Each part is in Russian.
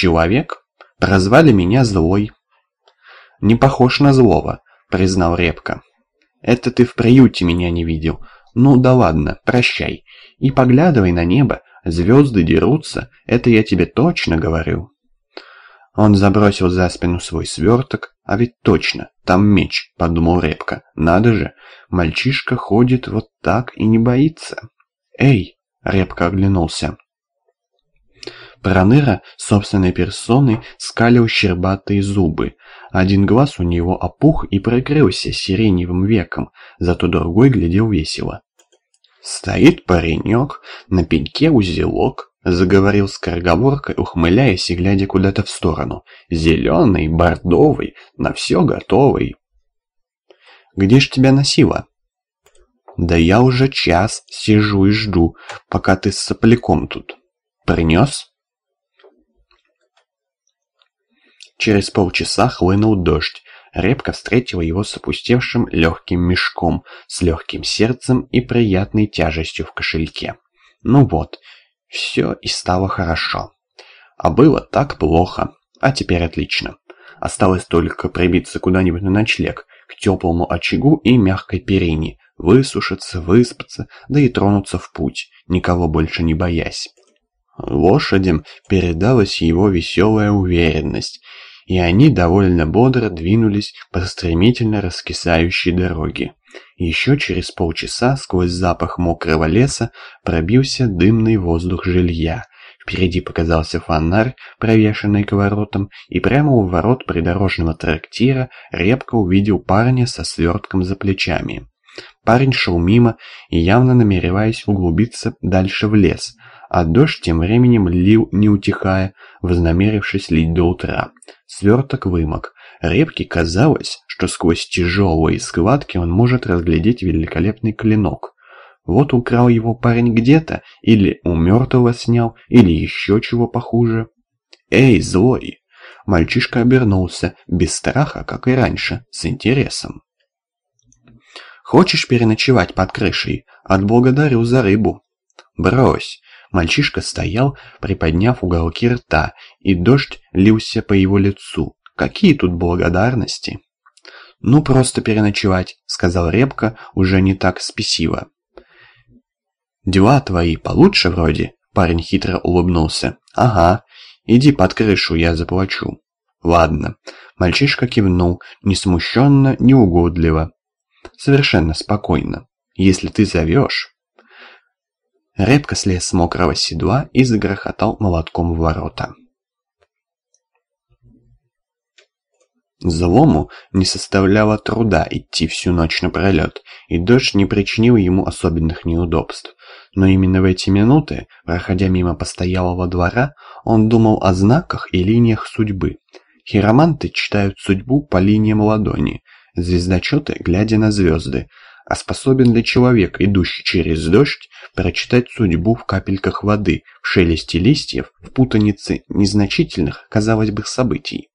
Человек? Прозвали меня злой. Не похож на злого, признал Репка. Это ты в приюте меня не видел. Ну да ладно, прощай. И поглядывай на небо, звезды дерутся, это я тебе точно говорю. Он забросил за спину свой сверток, а ведь точно, там меч, подумал Репка. Надо же, мальчишка ходит вот так и не боится. Эй, Репка оглянулся. Проныра собственной персоной скалил щербатые зубы. Один глаз у него опух и прикрылся сиреневым веком, зато другой глядел весело. Стоит паренек, на пеньке узелок, заговорил скороговоркой, ухмыляясь и глядя куда-то в сторону. Зеленый, бордовый, на все готовый. «Где ж тебя носило?» «Да я уже час сижу и жду, пока ты с сопляком тут. Принес?» Через полчаса хлынул дождь. Репка встретила его с опустевшим легким мешком, с легким сердцем и приятной тяжестью в кошельке. Ну вот, все и стало хорошо. А было так плохо, а теперь отлично. Осталось только прибиться куда-нибудь на ночлег, к теплому очагу и мягкой перине, высушиться, выспаться, да и тронуться в путь, никого больше не боясь. Лошадям передалась его веселая уверенность, и они довольно бодро двинулись по стремительно раскисающей дороге. Еще через полчаса сквозь запах мокрого леса пробился дымный воздух жилья. Впереди показался фонарь, провешенный к воротам, и прямо у ворот придорожного трактира Репка увидел парня со свертком за плечами. Парень шел мимо и явно намереваясь углубиться дальше в лес, а дождь тем временем лил не утихая, вознамерившись лить до утра. Сверток вымок. Репке казалось, что сквозь тяжелые складки он может разглядеть великолепный клинок. Вот украл его парень где-то, или у мертвого снял, или еще чего похуже. «Эй, злой!» Мальчишка обернулся, без страха, как и раньше, с интересом. «Хочешь переночевать под крышей? Отблагодарю за рыбу». «Брось!» Мальчишка стоял, приподняв уголки рта, и дождь лился по его лицу. Какие тут благодарности? «Ну, просто переночевать», — сказал Репка, уже не так спесиво. «Дела твои получше вроде?» — парень хитро улыбнулся. «Ага, иди под крышу, я заплачу». «Ладно». Мальчишка кивнул, не смущенно, не угодливо. «Совершенно спокойно. Если ты зовешь...» Репка слез с мокрого седла и загрохотал молотком в ворота. Злому не составляло труда идти всю ночь напролет, и дождь не причинил ему особенных неудобств. Но именно в эти минуты, проходя мимо постоялого двора, он думал о знаках и линиях судьбы. Хироманты читают судьбу по линиям ладони, звездочеты, глядя на звезды, а способен ли человек, идущий через дождь, прочитать судьбу в капельках воды, в шелесте листьев, в путанице незначительных, казалось бы, событий?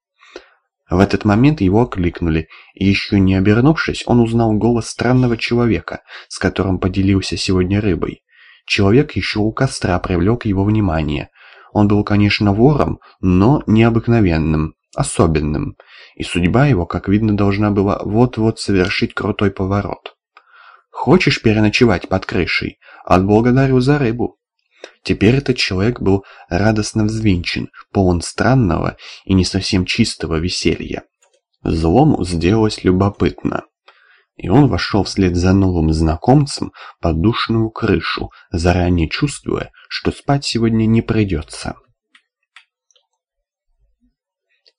В этот момент его окликнули, и еще не обернувшись, он узнал голос странного человека, с которым поделился сегодня рыбой. Человек еще у костра привлек его внимание. Он был, конечно, вором, но необыкновенным, особенным, и судьба его, как видно, должна была вот-вот совершить крутой поворот. Хочешь переночевать под крышей? Отблагодарю за рыбу». Теперь этот человек был радостно взвинчен, полон странного и не совсем чистого веселья. Злому сделалось любопытно. И он вошел вслед за новым знакомцем под душную крышу, заранее чувствуя, что спать сегодня не придется.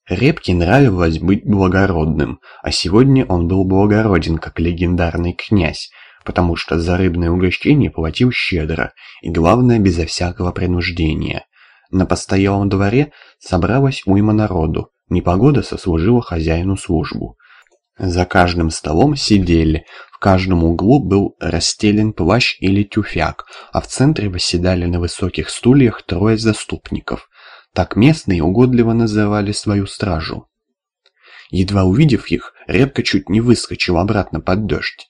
Репке нравилось быть благородным, а сегодня он был благороден, как легендарный князь, потому что за рыбное угощение платил щедро и, главное, безо всякого принуждения. На постоялом дворе собралась уйма народу, непогода сослужила хозяину службу. За каждым столом сидели, в каждом углу был расстелен плащ или тюфяк, а в центре восседали на высоких стульях трое заступников. Так местные угодливо называли свою стражу. Едва увидев их, Репка чуть не выскочил обратно под дождь.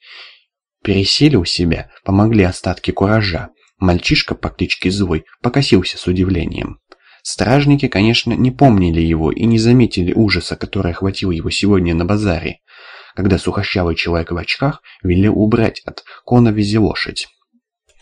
Пересели у себя, помогли остатки куража. Мальчишка по кличке Злой покосился с удивлением. Стражники, конечно, не помнили его и не заметили ужаса, который охватил его сегодня на базаре, когда сухощавый человек в очках велел убрать от коновизи лошадь.